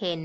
เห็น